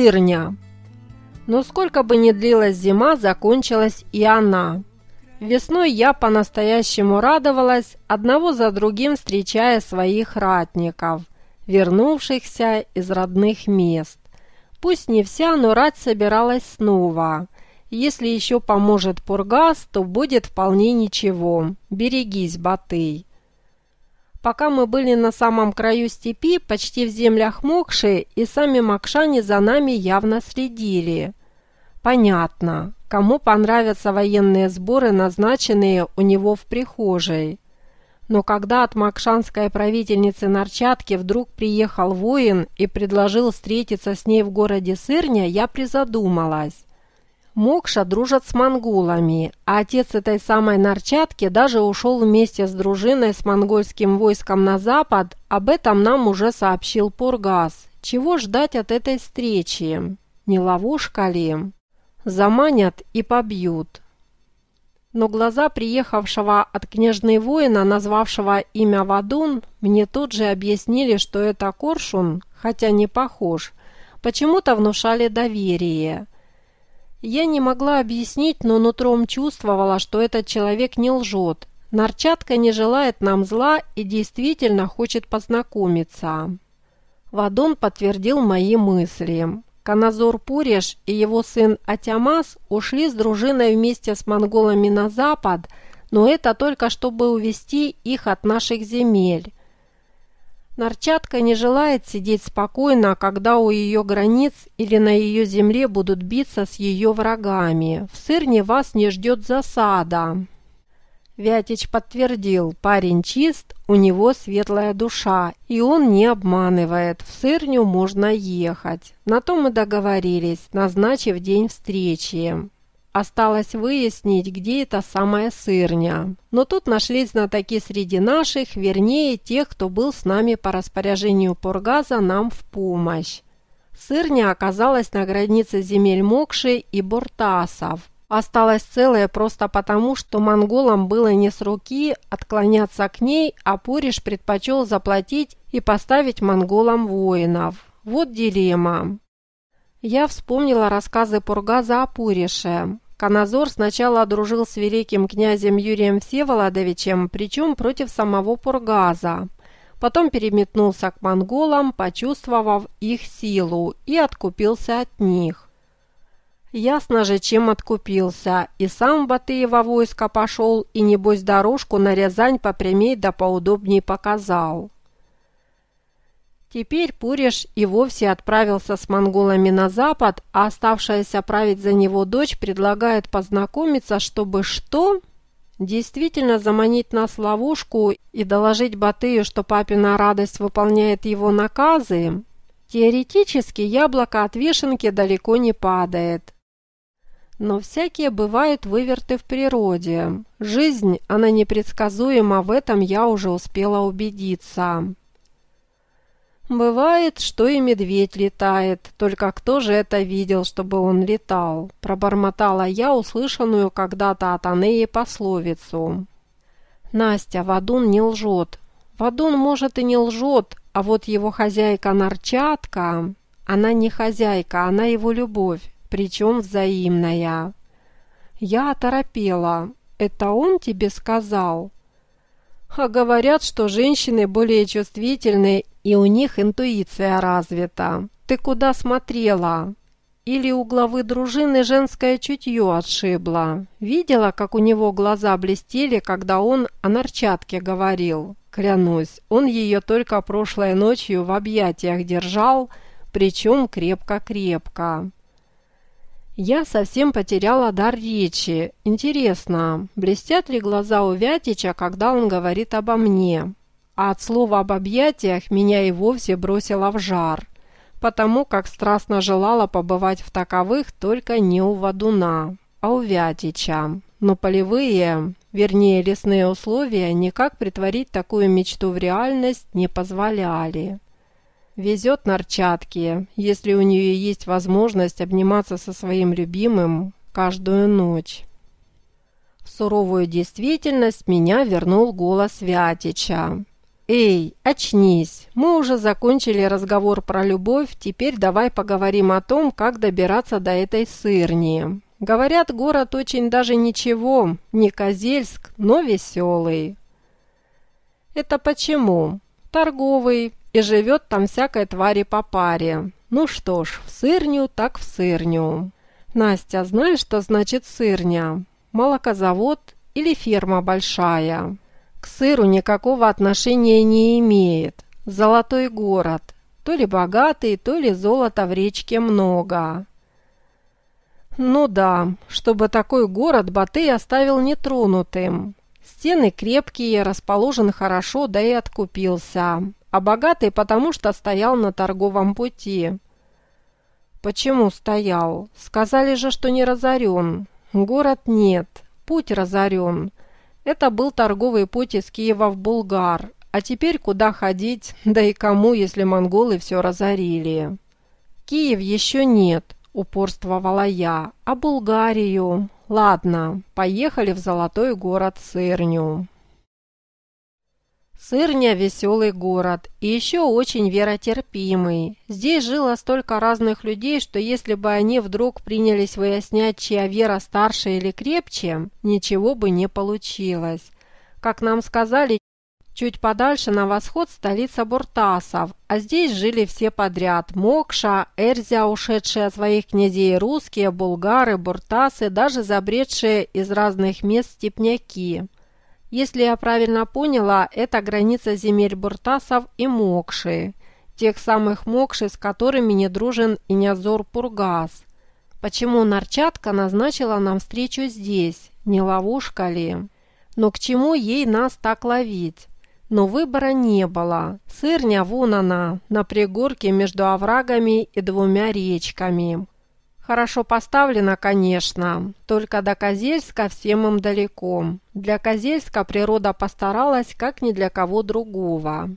Сырня. Но сколько бы ни длилась зима, закончилась и она. Весной я по-настоящему радовалась, одного за другим встречая своих ратников, вернувшихся из родных мест. Пусть не вся, но рать собиралась снова. Если еще поможет Пургас, то будет вполне ничего. Берегись, Батый. Пока мы были на самом краю степи, почти в землях Мокши, и сами Макшане за нами явно следили. Понятно, кому понравятся военные сборы, назначенные у него в прихожей. Но когда от макшанской правительницы Нарчатки вдруг приехал воин и предложил встретиться с ней в городе Сырня, я призадумалась. Мокша дружат с монголами, а отец этой самой Нарчатки даже ушел вместе с дружиной с монгольским войском на запад, об этом нам уже сообщил Пургас. Чего ждать от этой встречи? Не ловушка ли? Заманят и побьют. Но глаза приехавшего от княжны воина, назвавшего имя Вадун, мне тут же объяснили, что это коршун, хотя не похож, почему-то внушали доверие. Я не могла объяснить, но нутром чувствовала, что этот человек не лжет. Нарчатка не желает нам зла и действительно хочет познакомиться. Вадун подтвердил мои мысли. Каназор Пуреш и его сын Атямас ушли с дружиной вместе с монголами на запад, но это только чтобы увести их от наших земель. Нарчатка не желает сидеть спокойно, когда у ее границ или на ее земле будут биться с ее врагами. В Сырне вас не ждет засада. Вятич подтвердил, парень чист, у него светлая душа, и он не обманывает, в Сырню можно ехать. На то мы договорились, назначив день встречи. Осталось выяснить, где эта самая сырня. Но тут нашлись знатоки среди наших, вернее, тех, кто был с нами по распоряжению Поргаза нам в помощь. Сырня оказалась на границе земель Мокши и Бортасов. Осталась целая просто потому, что монголам было не с руки отклоняться к ней, а Пуриш предпочел заплатить и поставить монголам воинов. Вот дилемма. Я вспомнила рассказы Пургаза о Пурише. Каназор сначала дружил с великим князем Юрием Всеволодовичем, причем против самого Пургаза. Потом переметнулся к монголам, почувствовав их силу, и откупился от них. Ясно же, чем откупился. И сам Батыева войско пошел, и небось дорожку на Рязань попрямей да поудобней показал. Теперь Пуриш и вовсе отправился с монголами на запад, а оставшаяся править за него дочь предлагает познакомиться, чтобы что? Действительно заманить нас в ловушку и доложить Батыю, что папина радость выполняет его наказы? Теоретически яблоко от вишенки далеко не падает. Но всякие бывают выверты в природе. Жизнь, она непредсказуема, в этом я уже успела убедиться. «Бывает, что и медведь летает, только кто же это видел, чтобы он летал?» Пробормотала я услышанную когда-то от Анеи пословицу. «Настя, Вадун не лжет. Вадун, может, и не лжет, а вот его хозяйка Нарчатка, она не хозяйка, она его любовь, причем взаимная». Я оторопела. «Это он тебе сказал?» А говорят, что женщины более чувствительны и у них интуиция развита. Ты куда смотрела? Или у главы дружины женское чутье отшибло? Видела, как у него глаза блестели, когда он о нарчатке говорил? Клянусь, он ее только прошлой ночью в объятиях держал, причем крепко-крепко. Я совсем потеряла дар речи. Интересно, блестят ли глаза у Вятича, когда он говорит обо мне? а от слова об объятиях меня и вовсе бросило в жар, потому как страстно желала побывать в таковых только не у Вадуна, а у Вятича. Но полевые, вернее лесные условия, никак притворить такую мечту в реальность не позволяли. Везет Нарчатке, если у нее есть возможность обниматься со своим любимым каждую ночь. В суровую действительность меня вернул голос Вятича. «Эй, очнись! Мы уже закончили разговор про любовь, теперь давай поговорим о том, как добираться до этой сырни. Говорят, город очень даже ничего, не Козельск, но веселый». «Это почему?» «Торговый, и живет там всякой твари по паре. Ну что ж, в сырню так в сырню». «Настя, знаешь, что значит сырня? Молокозавод или ферма большая?» К сыру никакого отношения не имеет. Золотой город. То ли богатый, то ли золота в речке много. Ну да, чтобы такой город Батый оставил нетронутым. Стены крепкие, расположен хорошо, да и откупился. А богатый потому что стоял на торговом пути. Почему стоял? Сказали же, что не разорен. Город нет, путь разорен. Это был торговый путь из Киева в Булгар. А теперь куда ходить, да и кому, если монголы все разорили? Киев еще нет, упорствовала я. А Булгарию? Ладно, поехали в золотой город Сырню. Сырня – веселый город и еще очень веротерпимый. Здесь жило столько разных людей, что если бы они вдруг принялись выяснять, чья вера старше или крепче, ничего бы не получилось. Как нам сказали, чуть подальше на восход столица Буртасов, а здесь жили все подряд – Мокша, Эрзя, ушедшие от своих князей русские, булгары, буртасы, даже забредшие из разных мест степняки – если я правильно поняла, это граница земель Буртасов и Мокши, тех самых Мокши, с которыми не дружен и не Азор Пургас. Почему Нарчатка назначила нам встречу здесь? Не ловушка ли? Но к чему ей нас так ловить? Но выбора не было. Сырня вон она, на пригорке между оврагами и двумя речками. Хорошо поставлено, конечно, только до Козельска всем им далеко. Для Козельска природа постаралась, как ни для кого другого.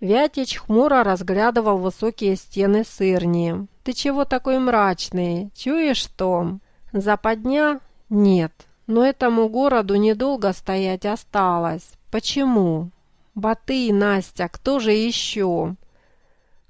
Вятич хмуро разглядывал высокие стены сырни. «Ты чего такой мрачный? Чуешь что? Западня? Нет. Но этому городу недолго стоять осталось. Почему? Баты, Настя, кто же еще?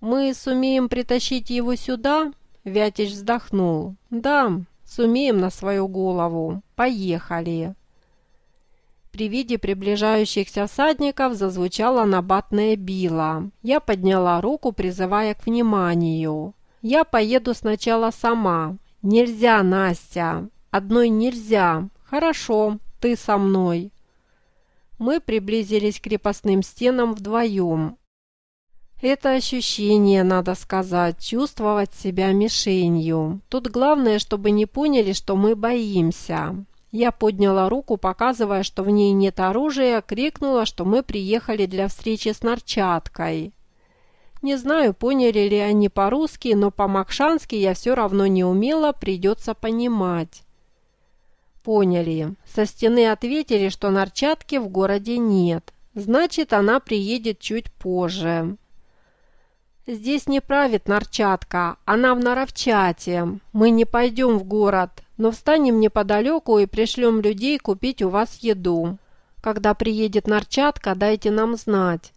Мы сумеем притащить его сюда?» Вятич вздохнул. «Да, сумеем на свою голову. Поехали!» При виде приближающихся всадников зазвучала набатная била. Я подняла руку, призывая к вниманию. «Я поеду сначала сама. Нельзя, Настя. Одной нельзя. Хорошо, ты со мной». Мы приблизились к крепостным стенам вдвоем. Это ощущение, надо сказать, чувствовать себя мишенью. Тут главное, чтобы не поняли, что мы боимся. Я подняла руку, показывая, что в ней нет оружия, крикнула, что мы приехали для встречи с Нарчаткой. Не знаю, поняли ли они по-русски, но по-макшански я все равно не умела, придется понимать. Поняли. Со стены ответили, что Нарчатки в городе нет. Значит, она приедет чуть позже. «Здесь не правит Нарчатка, она в Наровчате. Мы не пойдем в город, но встанем неподалеку и пришлем людей купить у вас еду. Когда приедет Нарчатка, дайте нам знать».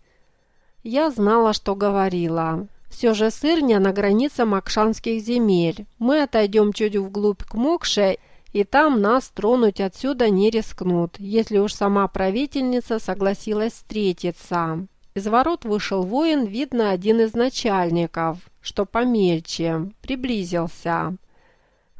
Я знала, что говорила. Все же сырня на границе Макшанских земель. Мы отойдем чуть вглубь к Мокше, и там нас тронуть отсюда не рискнут, если уж сама правительница согласилась встретиться. Из ворот вышел воин, видно, один из начальников, что помельче, приблизился.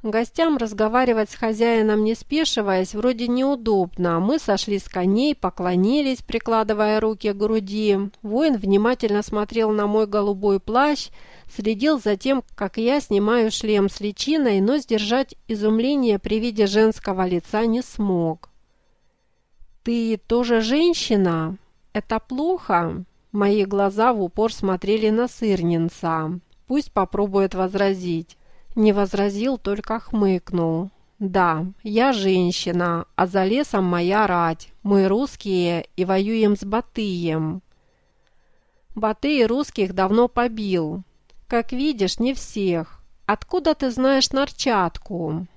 Гостям разговаривать с хозяином не спешиваясь вроде неудобно. Мы сошли с коней, поклонились, прикладывая руки к груди. Воин внимательно смотрел на мой голубой плащ, следил за тем, как я снимаю шлем с личиной, но сдержать изумление при виде женского лица не смог. «Ты тоже женщина?» «Это плохо?» Мои глаза в упор смотрели на сырнинца. Пусть попробует возразить. Не возразил, только хмыкнул. «Да, я женщина, а за лесом моя рать. Мы русские и воюем с Батыем». Батый русских давно побил. Как видишь, не всех. Откуда ты знаешь Нарчатку?»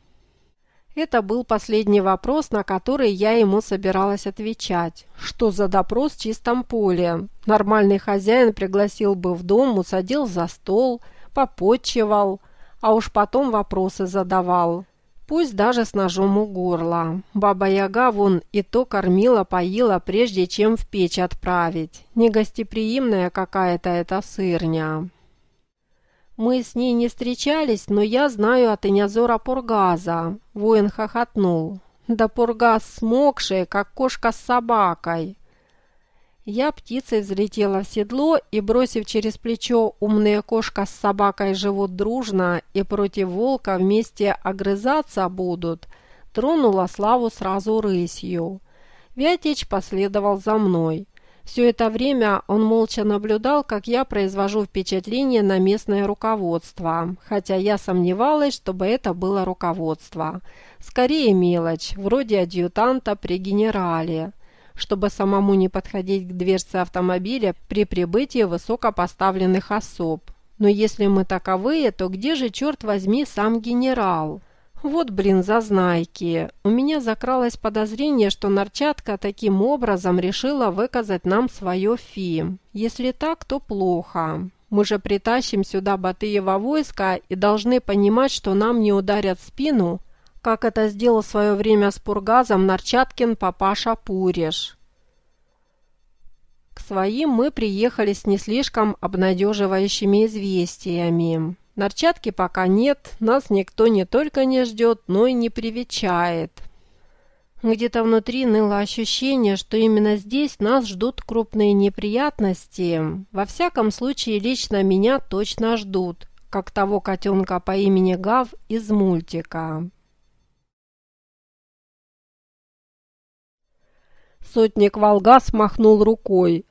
Это был последний вопрос, на который я ему собиралась отвечать. Что за допрос в чистом поле? Нормальный хозяин пригласил бы в дом, усадил за стол, попотчевал, а уж потом вопросы задавал. Пусть даже с ножом у горла. Баба-яга вон и то кормила, поила, прежде чем в печь отправить. Негостеприимная какая-то эта сырня. Мы с ней не встречались, но я знаю от Инязора Пургаза. Воин хохотнул. Да Пургаз смокший, как кошка с собакой. Я птицей взлетела в седло и, бросив через плечо «умная кошка с собакой живут дружно и против волка вместе огрызаться будут», тронула Славу сразу рысью. Вятич последовал за мной. Все это время он молча наблюдал, как я произвожу впечатление на местное руководство, хотя я сомневалась, чтобы это было руководство. Скорее мелочь, вроде адъютанта при генерале, чтобы самому не подходить к дверце автомобиля при прибытии высокопоставленных особ. Но если мы таковые, то где же, черт возьми, сам генерал? Вот, блин, зазнайки. У меня закралось подозрение, что Нарчатка таким образом решила выказать нам свое фи. Если так, то плохо. Мы же притащим сюда Батыева войска и должны понимать, что нам не ударят спину, как это сделал в свое время с Пургазом Нарчаткин папаша Пуриш. К своим мы приехали с не слишком обнадеживающими известиями. Нарчатки пока нет, нас никто не только не ждет, но и не привечает. Где-то внутри ныло ощущение, что именно здесь нас ждут крупные неприятности. Во всяком случае, лично меня точно ждут, как того котенка по имени Гав из мультика. Сотник Волгас махнул рукой.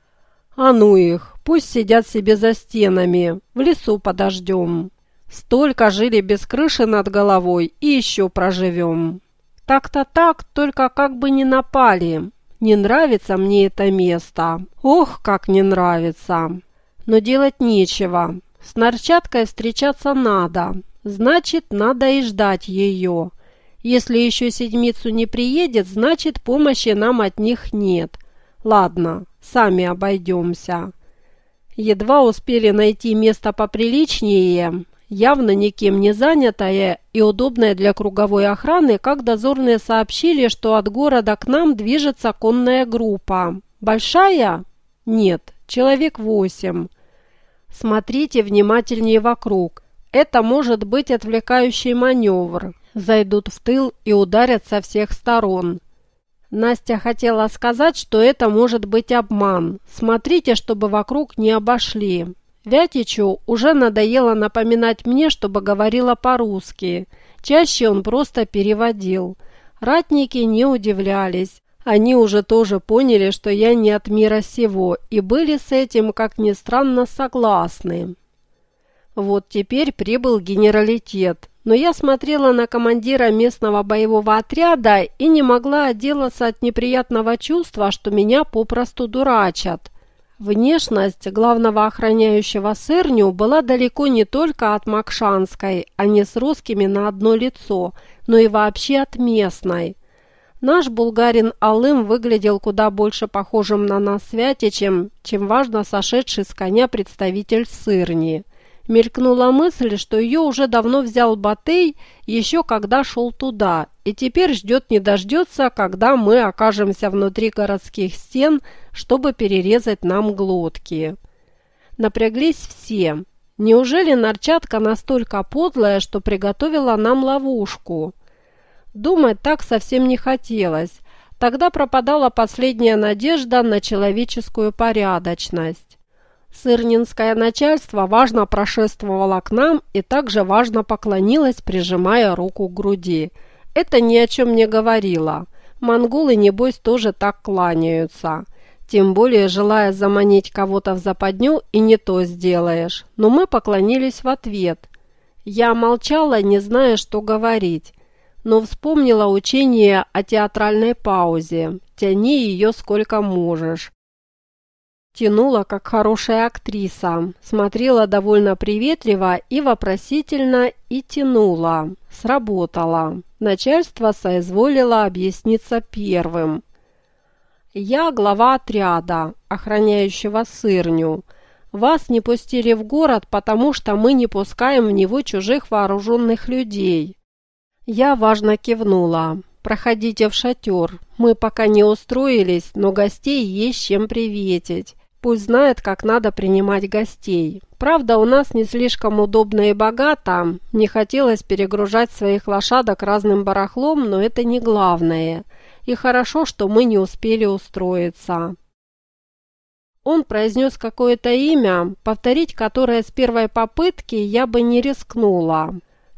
«А ну их, пусть сидят себе за стенами, в лесу подождем». Столько жили без крыши над головой и еще проживем. Так-то так, только как бы не напали. Не нравится мне это место. Ох, как не нравится. Но делать нечего. С Нарчаткой встречаться надо. Значит, надо и ждать ее. Если еще седмицу не приедет, значит, помощи нам от них нет. Ладно, сами обойдемся. Едва успели найти место поприличнее, явно никем не занятое и удобное для круговой охраны, как дозорные сообщили, что от города к нам движется конная группа. Большая? Нет, человек восемь. Смотрите внимательнее вокруг. Это может быть отвлекающий маневр. Зайдут в тыл и ударят со всех сторон. Настя хотела сказать, что это может быть обман. Смотрите, чтобы вокруг не обошли. Вятичу уже надоело напоминать мне, чтобы говорила по-русски. Чаще он просто переводил. Ратники не удивлялись. Они уже тоже поняли, что я не от мира сего, и были с этим, как ни странно, согласны. Вот теперь прибыл генералитет, но я смотрела на командира местного боевого отряда и не могла отделаться от неприятного чувства, что меня попросту дурачат. Внешность главного охраняющего сырню была далеко не только от Макшанской, а не с русскими на одно лицо, но и вообще от местной. Наш булгарин Алым выглядел куда больше похожим на нас Святичем, чем важно сошедший с коня представитель сырни – Мелькнула мысль, что ее уже давно взял Батей, еще когда шел туда, и теперь ждет не дождется, когда мы окажемся внутри городских стен, чтобы перерезать нам глотки. Напряглись все. Неужели Нарчатка настолько подлая, что приготовила нам ловушку? Думать так совсем не хотелось. Тогда пропадала последняя надежда на человеческую порядочность. Сырнинское начальство важно прошествовало к нам и также важно поклонилось, прижимая руку к груди. Это ни о чем не говорило. Монголы, небось, тоже так кланяются. Тем более, желая заманить кого-то в западню, и не то сделаешь. Но мы поклонились в ответ. Я молчала, не зная, что говорить. Но вспомнила учение о театральной паузе. Тяни ее сколько можешь. Тянула, как хорошая актриса, смотрела довольно приветливо и вопросительно и тянула. Сработала. Начальство соизволило объясниться первым. «Я глава отряда, охраняющего сырню. Вас не пустили в город, потому что мы не пускаем в него чужих вооруженных людей». Я важно кивнула. «Проходите в шатер. Мы пока не устроились, но гостей есть чем приветить. Пусть знает, как надо принимать гостей. Правда, у нас не слишком удобно и богато. Не хотелось перегружать своих лошадок разным барахлом, но это не главное. И хорошо, что мы не успели устроиться. Он произнес какое-то имя, повторить которое с первой попытки я бы не рискнула.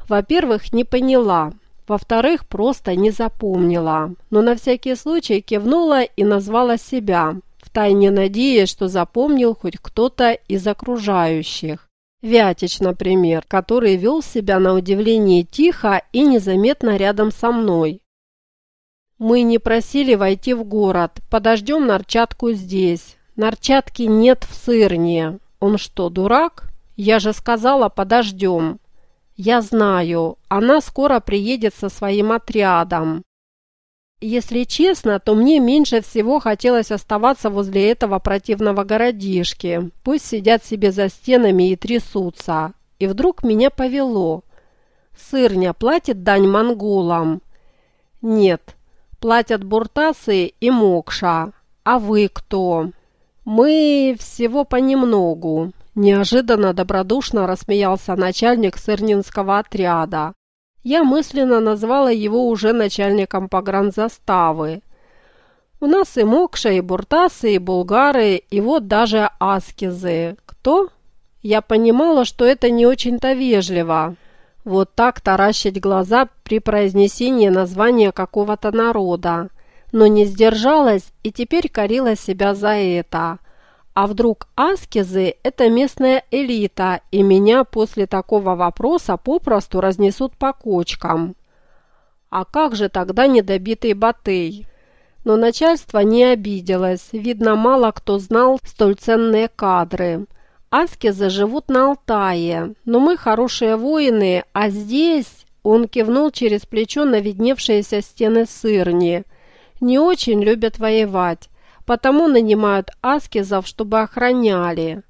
Во-первых, не поняла. Во-вторых, просто не запомнила. Но на всякий случай кивнула и назвала себя – втайне надеясь, что запомнил хоть кто-то из окружающих. Вятич, например, который вел себя на удивление тихо и незаметно рядом со мной. «Мы не просили войти в город. Подождем Нарчатку здесь. Нарчатки нет в Сырне. Он что, дурак? Я же сказала, подождем». «Я знаю. Она скоро приедет со своим отрядом. Если честно, то мне меньше всего хотелось оставаться возле этого противного городишки. Пусть сидят себе за стенами и трясутся. И вдруг меня повело. Сырня платит дань монголам? Нет, платят буртасы и мокша. А вы кто? Мы всего понемногу. Неожиданно добродушно рассмеялся начальник сырнинского отряда. Я мысленно назвала его уже начальником погранзаставы. У нас и Мокша, и Буртасы, и Булгары, и вот даже Аскизы. Кто? Я понимала, что это не очень-то вежливо. Вот так таращить глаза при произнесении названия какого-то народа. Но не сдержалась и теперь корила себя за это. А вдруг аскезы – это местная элита, и меня после такого вопроса попросту разнесут по кочкам? А как же тогда недобитый Батый? Но начальство не обиделось, видно, мало кто знал столь ценные кадры. Аскезы живут на Алтае, но мы хорошие воины, а здесь... Он кивнул через плечо на видневшиеся стены сырни. Не очень любят воевать потому нанимают аскезов, чтобы охраняли.